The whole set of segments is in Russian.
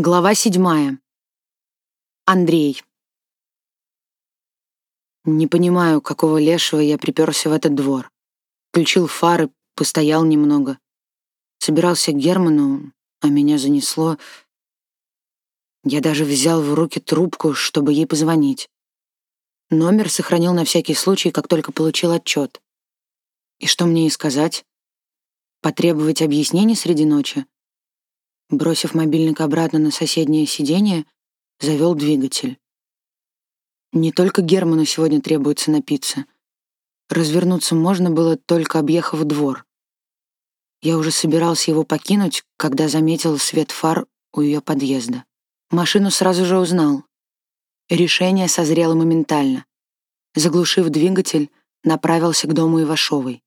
Глава седьмая. Андрей. Не понимаю, какого лешего я приперся в этот двор. Включил фары, постоял немного. Собирался к Герману, а меня занесло. Я даже взял в руки трубку, чтобы ей позвонить. Номер сохранил на всякий случай, как только получил отчет. И что мне и сказать? Потребовать объяснений среди ночи? Бросив мобильник обратно на соседнее сиденье, завел двигатель. Не только Герману сегодня требуется напиться. Развернуться можно было, только объехав двор. Я уже собирался его покинуть, когда заметил свет фар у ее подъезда. Машину сразу же узнал. Решение созрело моментально. Заглушив двигатель, направился к дому Ивашовой.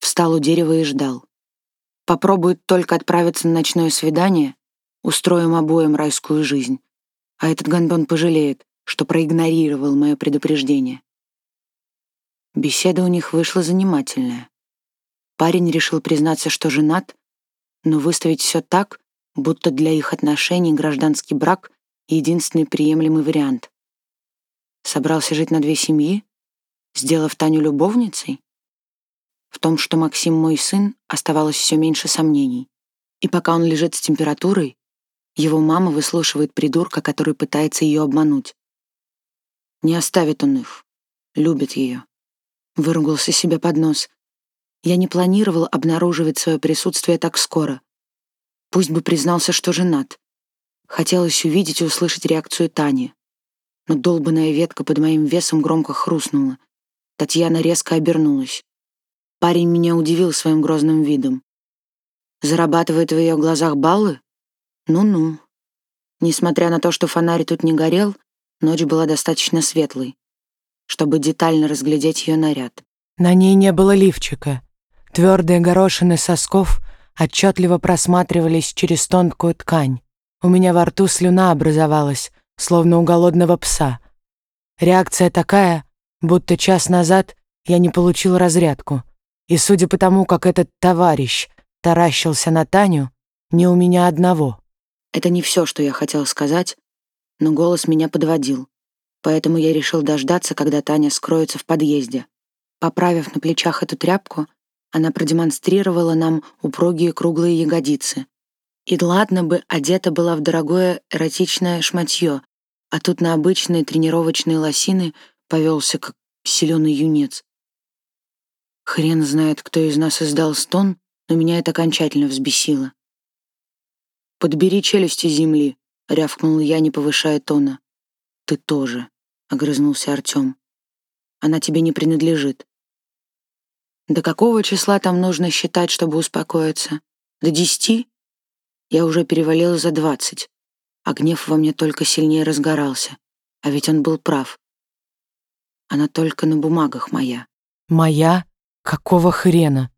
Встал у дерева и ждал. Попробует только отправиться на ночное свидание, устроим обоим райскую жизнь. А этот гандон пожалеет, что проигнорировал мое предупреждение. Беседа у них вышла занимательная. Парень решил признаться, что женат, но выставить все так, будто для их отношений гражданский брак — единственный приемлемый вариант. Собрался жить на две семьи, сделав Таню любовницей? В том, что Максим мой сын, оставалось все меньше сомнений. И пока он лежит с температурой, его мама выслушивает придурка, который пытается ее обмануть. Не оставит он их. Любит ее. Выругался себе под нос. Я не планировал обнаруживать свое присутствие так скоро. Пусть бы признался, что женат. Хотелось увидеть и услышать реакцию Тани. Но долбанная ветка под моим весом громко хрустнула. Татьяна резко обернулась. Парень меня удивил своим грозным видом. Зарабатывает в ее глазах баллы? Ну-ну. Несмотря на то, что фонарь тут не горел, ночь была достаточно светлой, чтобы детально разглядеть ее наряд. На ней не было лифчика. Твердые горошины сосков отчетливо просматривались через тонкую ткань. У меня во рту слюна образовалась, словно у голодного пса. Реакция такая, будто час назад я не получил разрядку. И судя по тому, как этот товарищ таращился на Таню, не у меня одного. Это не все, что я хотел сказать, но голос меня подводил. Поэтому я решил дождаться, когда Таня скроется в подъезде. Поправив на плечах эту тряпку, она продемонстрировала нам упругие круглые ягодицы. И ладно бы одета была в дорогое эротичное шматье, а тут на обычные тренировочные лосины повелся как зеленый юнец. Хрен знает, кто из нас издал стон, но меня это окончательно взбесило. «Подбери челюсти земли», — рявкнул я, не повышая тона. «Ты тоже», — огрызнулся Артем. «Она тебе не принадлежит». «До какого числа там нужно считать, чтобы успокоиться? До десяти?» Я уже перевалил за двадцать, а гнев во мне только сильнее разгорался. А ведь он был прав. Она только на бумагах моя. «Моя?» Какого хрена?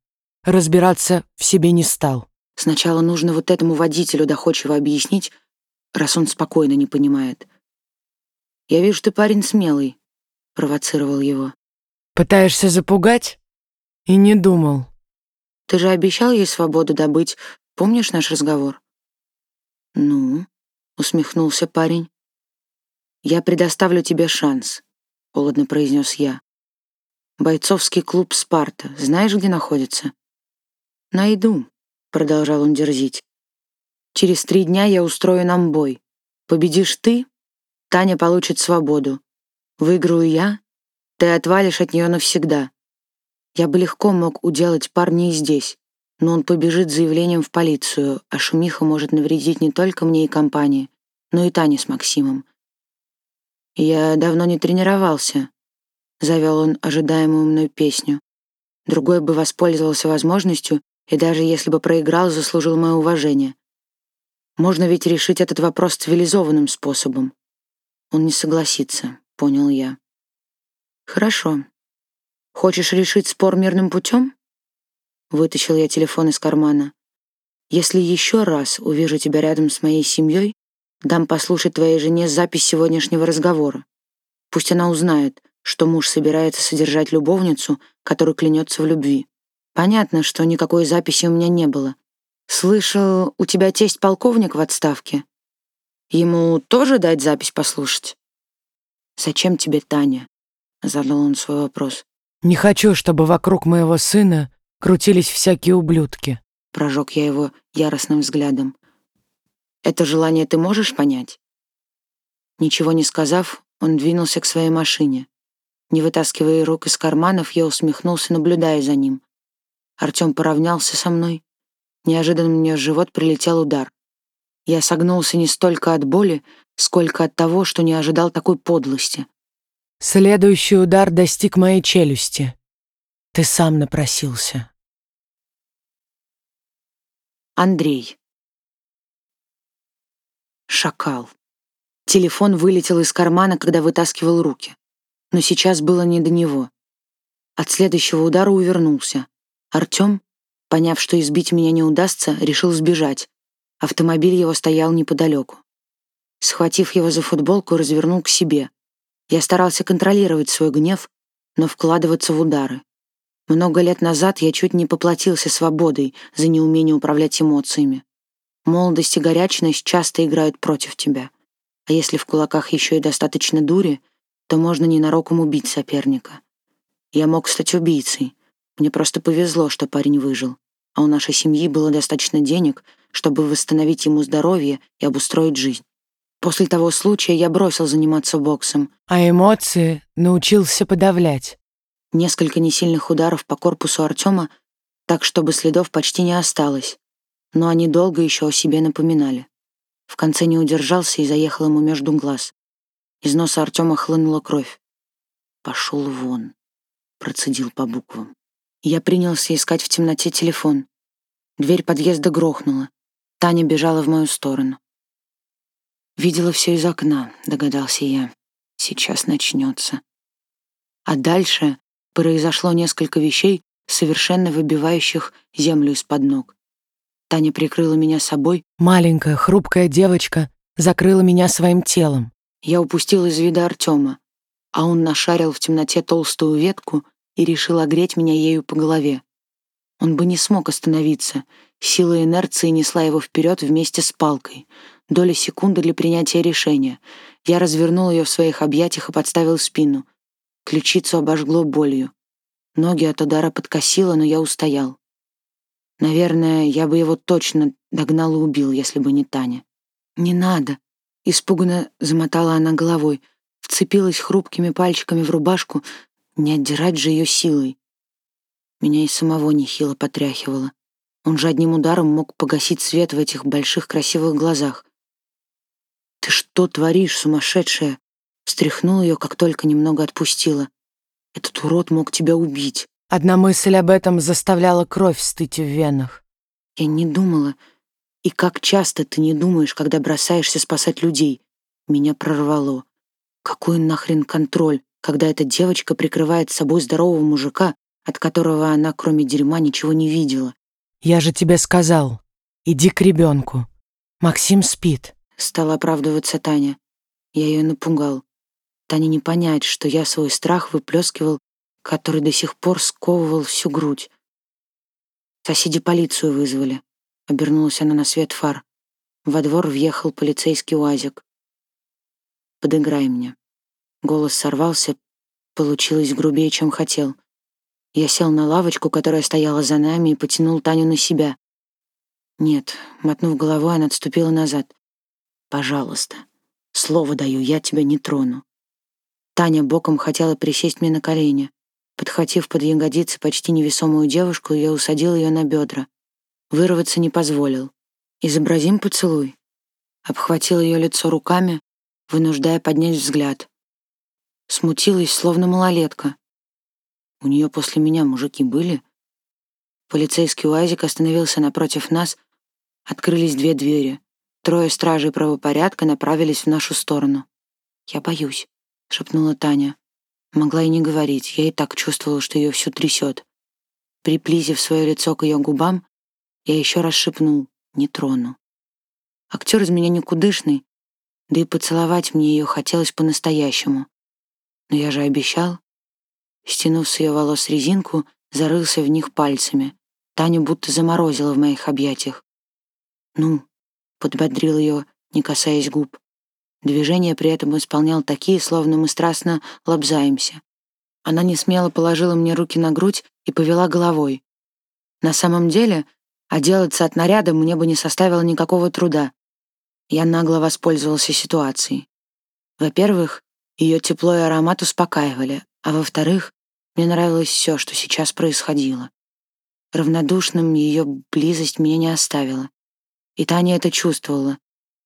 Разбираться в себе не стал. Сначала нужно вот этому водителю доходчиво объяснить, раз он спокойно не понимает. «Я вижу, ты парень смелый», — провоцировал его. «Пытаешься запугать?» И не думал. «Ты же обещал ей свободу добыть. Помнишь наш разговор?» «Ну?» — усмехнулся парень. «Я предоставлю тебе шанс», — холодно произнес я. Бойцовский клуб «Спарта». Знаешь, где находится?» «Найду», — продолжал он дерзить. «Через три дня я устрою нам бой. Победишь ты, Таня получит свободу. Выиграю я, ты отвалишь от нее навсегда. Я бы легко мог уделать парня и здесь, но он побежит с заявлением в полицию, а шумиха может навредить не только мне и компании, но и Тане с Максимом. Я давно не тренировался, завел он ожидаемую мной песню. Другой бы воспользовался возможностью и даже если бы проиграл, заслужил мое уважение. Можно ведь решить этот вопрос цивилизованным способом. Он не согласится, понял я. Хорошо. Хочешь решить спор мирным путем? Вытащил я телефон из кармана. Если еще раз увижу тебя рядом с моей семьей, дам послушать твоей жене запись сегодняшнего разговора. Пусть она узнает, что муж собирается содержать любовницу, которая клянется в любви. Понятно, что никакой записи у меня не было. Слышал, у тебя тесть полковник в отставке? Ему тоже дать запись послушать? «Зачем тебе Таня?» — задал он свой вопрос. «Не хочу, чтобы вокруг моего сына крутились всякие ублюдки», — прожег я его яростным взглядом. «Это желание ты можешь понять?» Ничего не сказав, он двинулся к своей машине. Не вытаскивая рук из карманов, я усмехнулся, наблюдая за ним. Артем поравнялся со мной. Неожиданно мне в живот прилетел удар. Я согнулся не столько от боли, сколько от того, что не ожидал такой подлости. Следующий удар достиг моей челюсти. Ты сам напросился. Андрей. Шакал. Телефон вылетел из кармана, когда вытаскивал руки. Но сейчас было не до него. От следующего удара увернулся. Артем, поняв, что избить меня не удастся, решил сбежать. Автомобиль его стоял неподалеку. Схватив его за футболку, развернул к себе. Я старался контролировать свой гнев, но вкладываться в удары. Много лет назад я чуть не поплатился свободой за неумение управлять эмоциями. Молодость и горячность часто играют против тебя. А если в кулаках еще и достаточно дури, то можно ненароком убить соперника. Я мог стать убийцей. Мне просто повезло, что парень выжил. А у нашей семьи было достаточно денег, чтобы восстановить ему здоровье и обустроить жизнь. После того случая я бросил заниматься боксом. А эмоции научился подавлять. Несколько несильных ударов по корпусу Артема, так чтобы следов почти не осталось. Но они долго еще о себе напоминали. В конце не удержался и заехал ему между глаз. Из носа Артема хлынула кровь. «Пошел вон», — процедил по буквам. Я принялся искать в темноте телефон. Дверь подъезда грохнула. Таня бежала в мою сторону. Видела все из окна, догадался я. Сейчас начнется. А дальше произошло несколько вещей, совершенно выбивающих землю из-под ног. Таня прикрыла меня собой. Маленькая, хрупкая девочка закрыла меня своим телом. Я упустил из вида Артема, а он нашарил в темноте толстую ветку и решил огреть меня ею по голове. Он бы не смог остановиться. Сила инерции несла его вперед вместе с палкой — Доля секунды для принятия решения. Я развернул ее в своих объятиях и подставил спину. Ключицу обожгло болью. Ноги от удара подкосило, но я устоял. Наверное, я бы его точно догнал и убил, если бы не Таня. «Не надо!» — испуганно замотала она головой, вцепилась хрупкими пальчиками в рубашку, не отдирать же ее силой. Меня и самого нехило потряхивало. Он же одним ударом мог погасить свет в этих больших красивых глазах. «Ты что творишь, сумасшедшая?» Встряхнула ее, как только немного отпустила. «Этот урод мог тебя убить». Одна мысль об этом заставляла кровь стыть в венах. Я не думала. И как часто ты не думаешь, когда бросаешься спасать людей? Меня прорвало. Какой нахрен контроль, когда эта девочка прикрывает собой здорового мужика, от которого она, кроме дерьма, ничего не видела? Я же тебе сказал, иди к ребенку. Максим спит. Стала оправдываться Таня. Я ее напугал. Таня не понять, что я свой страх выплескивал, который до сих пор сковывал всю грудь. Соседи полицию вызвали. Обернулась она на свет фар. Во двор въехал полицейский уазик. «Подыграй мне». Голос сорвался, получилось грубее, чем хотел. Я сел на лавочку, которая стояла за нами, и потянул Таню на себя. Нет, мотнув головой, она отступила назад. Пожалуйста, слово даю, я тебя не трону. Таня боком хотела присесть мне на колени. Подхватив под ягодицы почти невесомую девушку, я усадил ее на бедра. Вырваться не позволил. «Изобразим поцелуй». Обхватил ее лицо руками, вынуждая поднять взгляд. Смутилась, словно малолетка. У нее после меня мужики были. Полицейский УАЗик остановился напротив нас, открылись две двери. Трое стражей правопорядка направились в нашу сторону. «Я боюсь», — шепнула Таня. Могла и не говорить, я и так чувствовала, что ее все трясет. Приблизив свое лицо к ее губам, я еще раз шепнул «не трону». Актер из меня никудышный, да и поцеловать мне ее хотелось по-настоящему. Но я же обещал. Стянув с ее волос резинку, зарылся в них пальцами. Таня будто заморозила в моих объятиях. «Ну, подбодрил ее, не касаясь губ. Движения при этом исполнял такие, словно мы страстно лобзаемся. Она не смело положила мне руки на грудь и повела головой. На самом деле, отделаться от наряда мне бы не составило никакого труда. Я нагло воспользовался ситуацией. Во-первых, ее тепло и аромат успокаивали, а во-вторых, мне нравилось все, что сейчас происходило. Равнодушным ее близость меня не оставила. И Таня это чувствовала.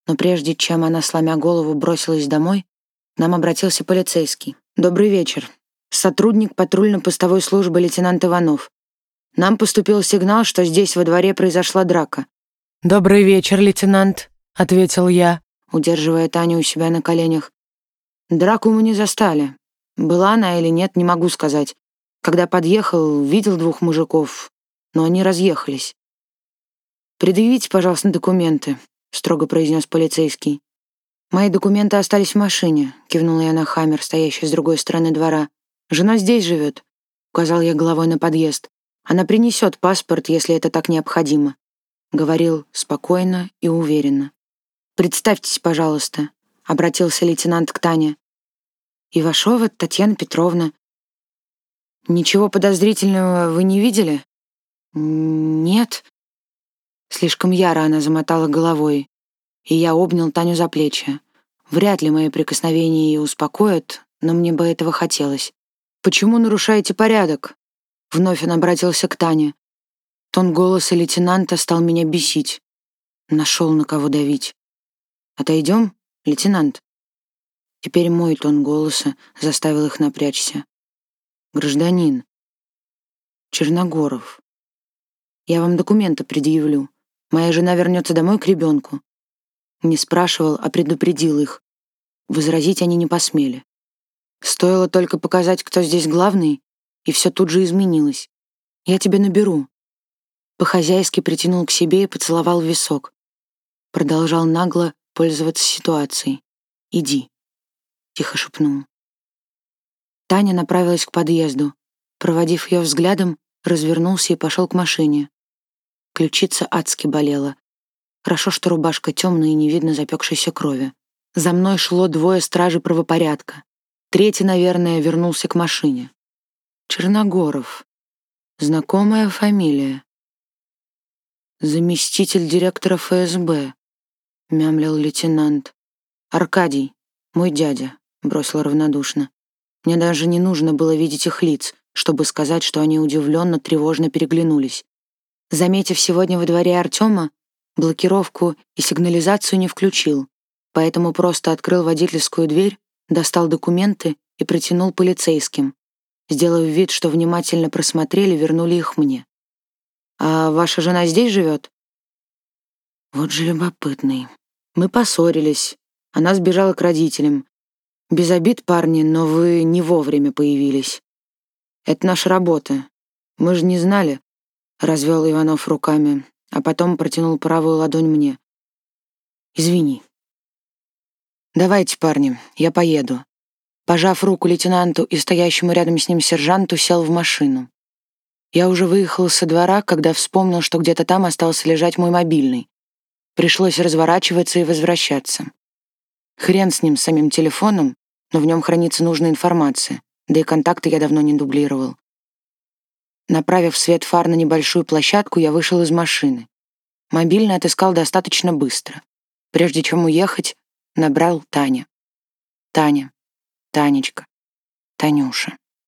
Но прежде чем она, сломя голову, бросилась домой, к нам обратился полицейский. «Добрый вечер. Сотрудник патрульно-постовой службы лейтенант Иванов. Нам поступил сигнал, что здесь во дворе произошла драка». «Добрый вечер, лейтенант», — ответил я, удерживая Таню у себя на коленях. «Драку мы не застали. Была она или нет, не могу сказать. Когда подъехал, видел двух мужиков, но они разъехались. «Предъявите, пожалуйста, документы», — строго произнес полицейский. «Мои документы остались в машине», — кивнула я на Хаммер, стоящий с другой стороны двора. «Жена здесь живет», — указал я головой на подъезд. «Она принесет паспорт, если это так необходимо», — говорил спокойно и уверенно. «Представьтесь, пожалуйста», — обратился лейтенант к Тане. «Ивашова Татьяна Петровна». «Ничего подозрительного вы не видели?» «Нет». Слишком яро она замотала головой, и я обнял Таню за плечи. Вряд ли мои прикосновения ее успокоят, но мне бы этого хотелось. «Почему нарушаете порядок?» Вновь он обратился к Тане. Тон голоса лейтенанта стал меня бесить. Нашел на кого давить. «Отойдем, лейтенант?» Теперь мой тон голоса заставил их напрячься. «Гражданин. Черногоров. Я вам документы предъявлю. Моя жена вернется домой к ребенку. Не спрашивал, а предупредил их. Возразить они не посмели. Стоило только показать, кто здесь главный, и все тут же изменилось. Я тебя наберу. По-хозяйски притянул к себе и поцеловал в висок. Продолжал нагло пользоваться ситуацией. «Иди», — тихо шепнул. Таня направилась к подъезду. Проводив ее взглядом, развернулся и пошел к машине. Ключица адски болела. Хорошо, что рубашка темная и не видно запекшейся крови. За мной шло двое стражей правопорядка. Третий, наверное, вернулся к машине. Черногоров. Знакомая фамилия. Заместитель директора ФСБ, мямлил лейтенант. Аркадий, мой дядя, бросил равнодушно. Мне даже не нужно было видеть их лиц, чтобы сказать, что они удивленно, тревожно переглянулись. Заметив сегодня во дворе Артема, блокировку и сигнализацию не включил, поэтому просто открыл водительскую дверь, достал документы и протянул полицейским. Сделав вид, что внимательно просмотрели, вернули их мне. «А ваша жена здесь живет?» Вот же любопытный. Мы поссорились. Она сбежала к родителям. Без обид, парни, но вы не вовремя появились. Это наша работа. Мы же не знали, Развел Иванов руками, а потом протянул правую ладонь мне. «Извини». «Давайте, парни, я поеду». Пожав руку лейтенанту и стоящему рядом с ним сержанту, сел в машину. Я уже выехал со двора, когда вспомнил, что где-то там остался лежать мой мобильный. Пришлось разворачиваться и возвращаться. Хрен с ним, с самим телефоном, но в нем хранится нужная информация, да и контакты я давно не дублировал. Направив свет фар на небольшую площадку, я вышел из машины. Мобильный отыскал достаточно быстро. Прежде чем уехать, набрал Таня. Таня, Танечка, Танюша.